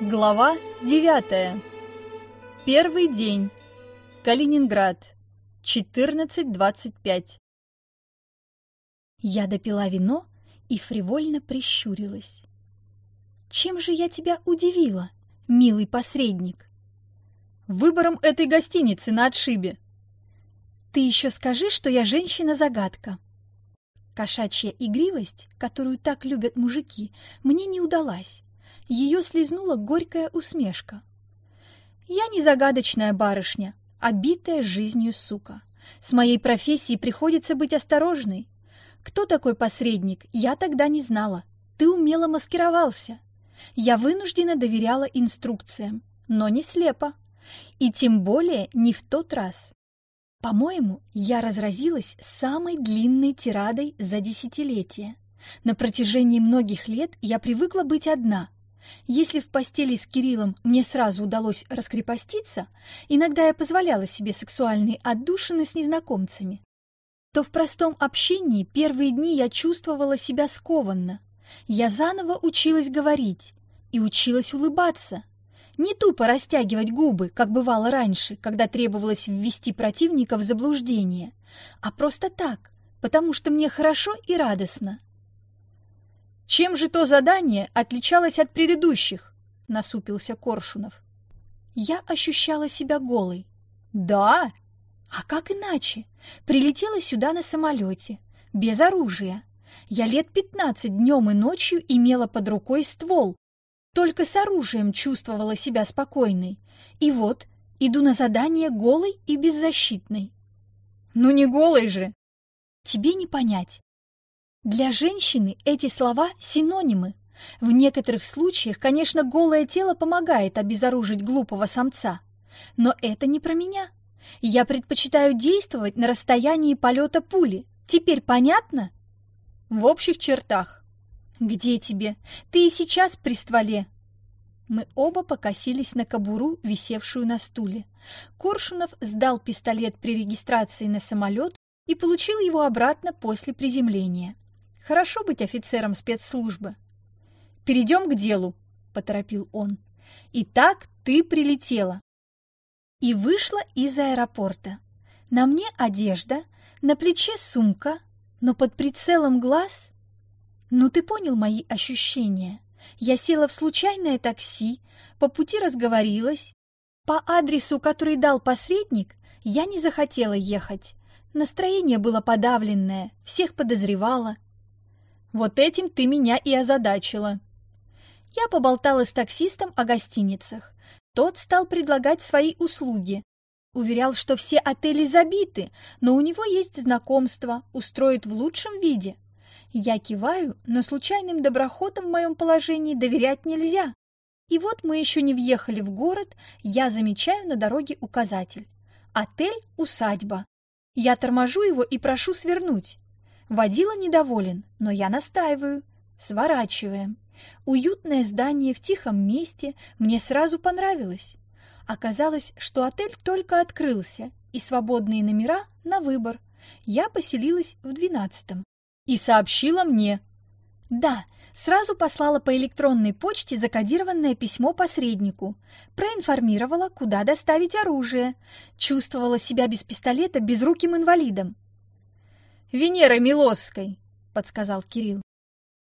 Глава 9. Первый день. Калининград. 14.25. Я допила вино и фривольно прищурилась. Чем же я тебя удивила, милый посредник? Выбором этой гостиницы на отшибе. Ты еще скажи, что я женщина-загадка. Кошачья игривость, которую так любят мужики, мне не удалась ее слезнула горькая усмешка. «Я не загадочная барышня, обитая жизнью сука. С моей профессией приходится быть осторожной. Кто такой посредник, я тогда не знала. Ты умело маскировался. Я вынуждена доверяла инструкциям, но не слепо. И тем более не в тот раз. По-моему, я разразилась самой длинной тирадой за десятилетие. На протяжении многих лет я привыкла быть одна, если в постели с Кириллом мне сразу удалось раскрепоститься, иногда я позволяла себе сексуальные отдушины с незнакомцами, то в простом общении первые дни я чувствовала себя скованно. Я заново училась говорить и училась улыбаться. Не тупо растягивать губы, как бывало раньше, когда требовалось ввести противника в заблуждение, а просто так, потому что мне хорошо и радостно. Чем же то задание отличалось от предыдущих? Насупился Коршунов. Я ощущала себя голой. Да? А как иначе? Прилетела сюда на самолете, без оружия. Я лет пятнадцать днем и ночью имела под рукой ствол. Только с оружием чувствовала себя спокойной. И вот, иду на задание голой и беззащитной. Ну не голой же! Тебе не понять. Для женщины эти слова синонимы. В некоторых случаях, конечно, голое тело помогает обезоружить глупого самца. Но это не про меня. Я предпочитаю действовать на расстоянии полета пули. Теперь понятно? В общих чертах. Где тебе? Ты и сейчас при стволе. Мы оба покосились на кобуру, висевшую на стуле. Коршунов сдал пистолет при регистрации на самолет и получил его обратно после приземления. Хорошо быть офицером спецслужбы. Перейдем к делу, поторопил он. Итак, ты прилетела. И вышла из аэропорта. На мне одежда, на плече сумка, но под прицелом глаз... Ну, ты понял мои ощущения. Я села в случайное такси, по пути разговорилась. По адресу, который дал посредник, я не захотела ехать. Настроение было подавленное, всех подозревала, вот этим ты меня и озадачила. Я поболтала с таксистом о гостиницах. Тот стал предлагать свои услуги. Уверял, что все отели забиты, но у него есть знакомство, устроит в лучшем виде. Я киваю, но случайным доброходам в моем положении доверять нельзя. И вот мы еще не въехали в город, я замечаю на дороге указатель. Отель «Усадьба». Я торможу его и прошу свернуть. Водила недоволен, но я настаиваю. Сворачиваем. Уютное здание в тихом месте мне сразу понравилось. Оказалось, что отель только открылся, и свободные номера на выбор. Я поселилась в двенадцатом. И сообщила мне. Да, сразу послала по электронной почте закодированное письмо посреднику. Проинформировала, куда доставить оружие. Чувствовала себя без пистолета безруким инвалидом. Венерой Милосской», — подсказал Кирилл.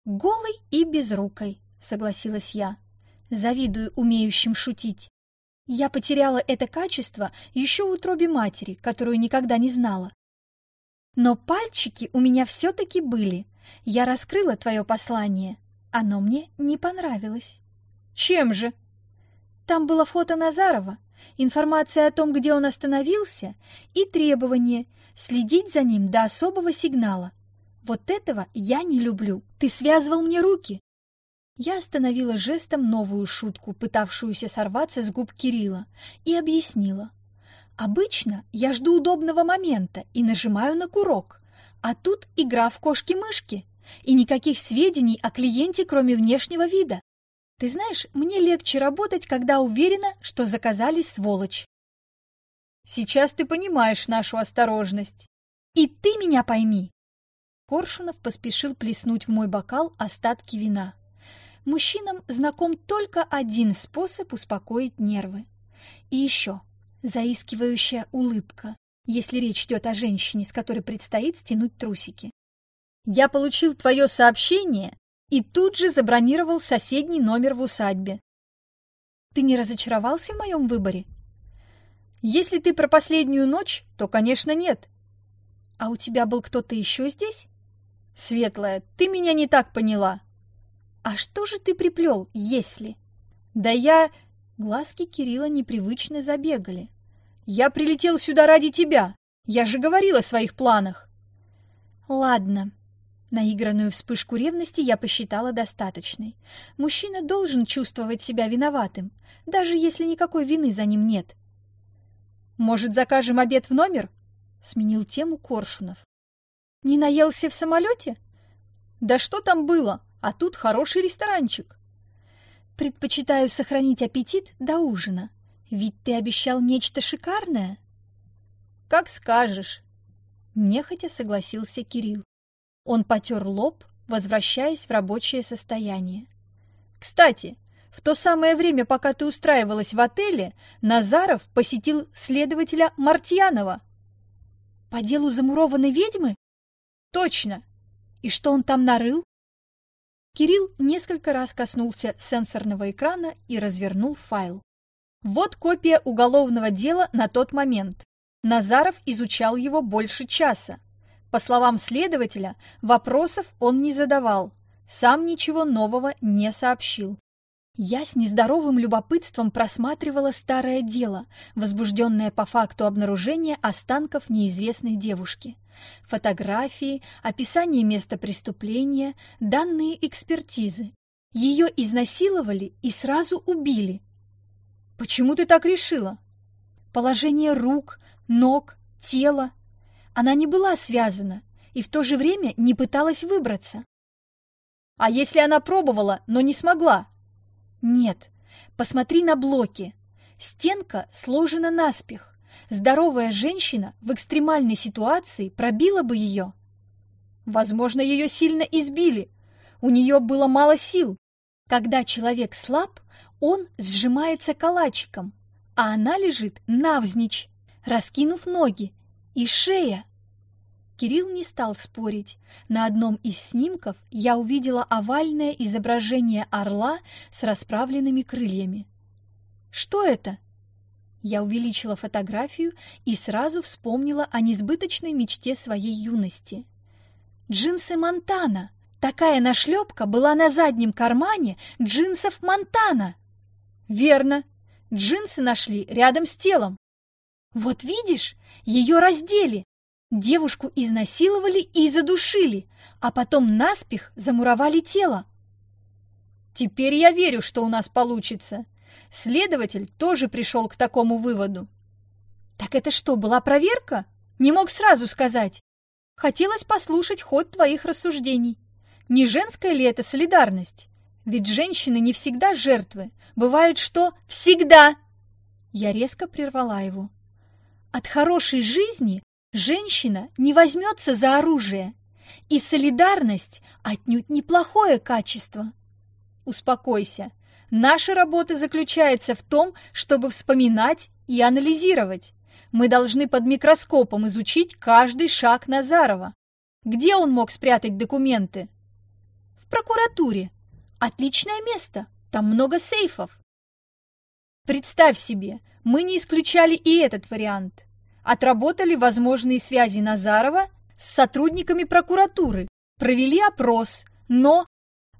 «Голой и безрукой», — согласилась я. Завидую умеющим шутить. Я потеряла это качество еще в утробе матери, которую никогда не знала. Но пальчики у меня все-таки были. Я раскрыла твое послание. Оно мне не понравилось. Чем же? Там было фото Назарова, информация о том, где он остановился, и требование следить за ним до особого сигнала. Вот этого я не люблю. Ты связывал мне руки. Я остановила жестом новую шутку, пытавшуюся сорваться с губ Кирилла, и объяснила. Обычно я жду удобного момента и нажимаю на курок, а тут игра в кошки-мышки и никаких сведений о клиенте, кроме внешнего вида. Ты знаешь, мне легче работать, когда уверена, что заказали сволочь. Сейчас ты понимаешь нашу осторожность. И ты меня пойми. Коршунов поспешил плеснуть в мой бокал остатки вина. Мужчинам знаком только один способ успокоить нервы. И еще заискивающая улыбка, если речь идет о женщине, с которой предстоит стянуть трусики. «Я получил твое сообщение и тут же забронировал соседний номер в усадьбе. Ты не разочаровался в моем выборе? Если ты про последнюю ночь, то, конечно, нет. А у тебя был кто-то еще здесь? Светлая, ты меня не так поняла. «А что же ты приплел, если?» «Да я...» Глазки Кирилла непривычно забегали. «Я прилетел сюда ради тебя. Я же говорила о своих планах». «Ладно». Наигранную вспышку ревности я посчитала достаточной. Мужчина должен чувствовать себя виноватым, даже если никакой вины за ним нет. «Может, закажем обед в номер?» — сменил тему Коршунов. «Не наелся в самолете?» «Да что там было? а тут хороший ресторанчик. Предпочитаю сохранить аппетит до ужина, ведь ты обещал нечто шикарное. Как скажешь. Нехотя согласился Кирилл. Он потер лоб, возвращаясь в рабочее состояние. Кстати, в то самое время, пока ты устраивалась в отеле, Назаров посетил следователя Мартьянова. По делу замурованной ведьмы? Точно. И что он там нарыл? Кирилл несколько раз коснулся сенсорного экрана и развернул файл. Вот копия уголовного дела на тот момент. Назаров изучал его больше часа. По словам следователя, вопросов он не задавал, сам ничего нового не сообщил. Я с нездоровым любопытством просматривала старое дело, возбужденное по факту обнаружения останков неизвестной девушки фотографии, описание места преступления, данные экспертизы. Ее изнасиловали и сразу убили. Почему ты так решила? Положение рук, ног, тела. Она не была связана и в то же время не пыталась выбраться. А если она пробовала, но не смогла? Нет, посмотри на блоки. Стенка сложена наспех. Здоровая женщина в экстремальной ситуации пробила бы ее. Возможно, ее сильно избили. У нее было мало сил. Когда человек слаб, он сжимается калачиком, а она лежит навзничь, раскинув ноги, и шея. Кирилл не стал спорить. На одном из снимков я увидела овальное изображение орла с расправленными крыльями. Что это? Я увеличила фотографию и сразу вспомнила о несбыточной мечте своей юности. Джинсы Монтана. Такая нашлепка была на заднем кармане джинсов Монтана. Верно. Джинсы нашли рядом с телом. Вот видишь, ее раздели. Девушку изнасиловали и задушили, а потом наспех замуровали тело. Теперь я верю, что у нас получится. Следователь тоже пришел к такому выводу. Так это что, была проверка? Не мог сразу сказать. Хотелось послушать ход твоих рассуждений. Не женская ли это солидарность? Ведь женщины не всегда жертвы. Бывает, что всегда. Я резко прервала его. От хорошей жизни женщина не возьмется за оружие. И солидарность отнюдь неплохое качество. Успокойся. Наша работа заключается в том, чтобы вспоминать и анализировать. Мы должны под микроскопом изучить каждый шаг Назарова. Где он мог спрятать документы? В прокуратуре. Отличное место. Там много сейфов. Представь себе, мы не исключали и этот вариант. Отработали возможные связи Назарова с сотрудниками прокуратуры, провели опрос, но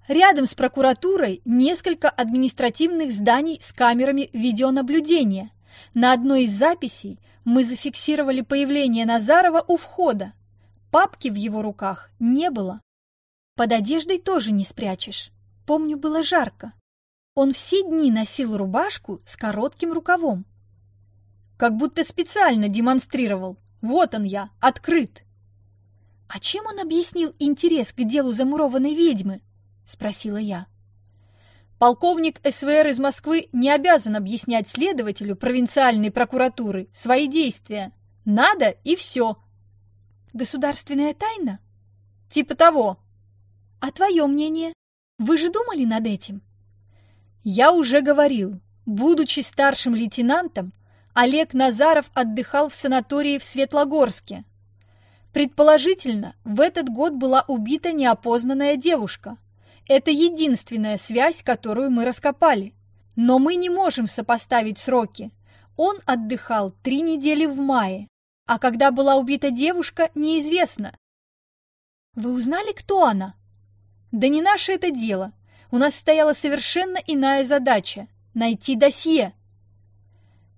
Рядом с прокуратурой несколько административных зданий с камерами видеонаблюдения. На одной из записей мы зафиксировали появление Назарова у входа. Папки в его руках не было. Под одеждой тоже не спрячешь. Помню, было жарко. Он все дни носил рубашку с коротким рукавом. Как будто специально демонстрировал. Вот он я, открыт. А чем он объяснил интерес к делу замурованной ведьмы? — спросила я. Полковник СВР из Москвы не обязан объяснять следователю провинциальной прокуратуры свои действия. Надо и все. Государственная тайна? Типа того. А твое мнение? Вы же думали над этим? Я уже говорил, будучи старшим лейтенантом, Олег Назаров отдыхал в санатории в Светлогорске. Предположительно, в этот год была убита неопознанная девушка. Это единственная связь, которую мы раскопали. Но мы не можем сопоставить сроки. Он отдыхал три недели в мае, а когда была убита девушка, неизвестно. Вы узнали, кто она? Да не наше это дело. У нас стояла совершенно иная задача – найти досье.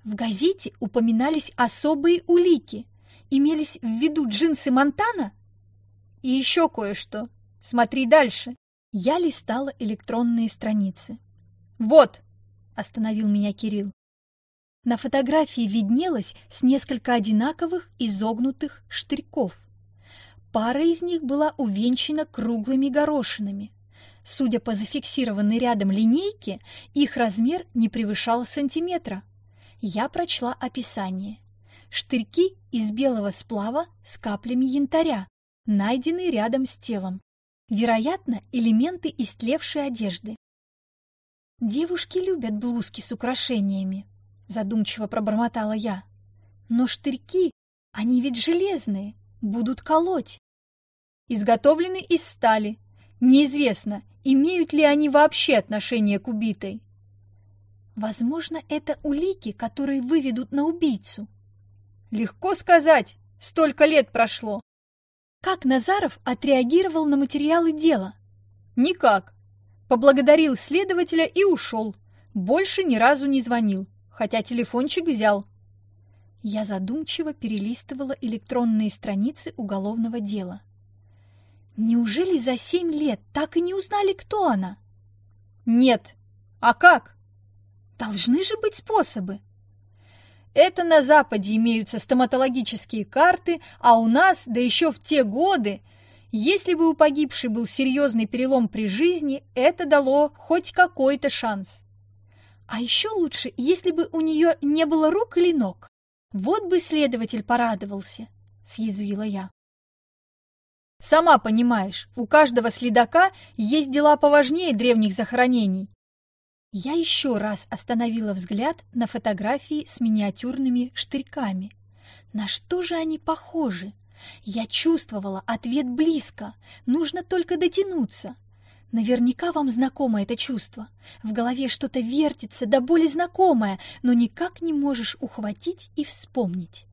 В газете упоминались особые улики. Имелись в виду джинсы Монтана? И еще кое-что. Смотри дальше. Я листала электронные страницы. «Вот!» – остановил меня Кирилл. На фотографии виднелось с несколько одинаковых изогнутых штырьков. Пара из них была увенчана круглыми горошинами. Судя по зафиксированной рядом линейке, их размер не превышал сантиметра. Я прочла описание. Штырьки из белого сплава с каплями янтаря, найденные рядом с телом. Вероятно, элементы истлевшей одежды. Девушки любят блузки с украшениями, задумчиво пробормотала я. Но штырьки, они ведь железные, будут колоть. Изготовлены из стали. Неизвестно, имеют ли они вообще отношение к убитой. Возможно, это улики, которые выведут на убийцу. Легко сказать, столько лет прошло. Как Назаров отреагировал на материалы дела? Никак. Поблагодарил следователя и ушел. Больше ни разу не звонил хотя телефончик взял. Я задумчиво перелистывала электронные страницы уголовного дела. Неужели за семь лет так и не узнали, кто она? Нет. А как? Должны же быть способы. Это на Западе имеются стоматологические карты, а у нас, да еще в те годы, если бы у погибшей был серьезный перелом при жизни, это дало хоть какой-то шанс. А еще лучше, если бы у нее не было рук или ног. Вот бы следователь порадовался, съязвила я. Сама понимаешь, у каждого следака есть дела поважнее древних захоронений. Я еще раз остановила взгляд на фотографии с миниатюрными штырьками. На что же они похожи? Я чувствовала ответ близко, нужно только дотянуться. Наверняка вам знакомо это чувство. В голове что-то вертится, да более знакомое, но никак не можешь ухватить и вспомнить.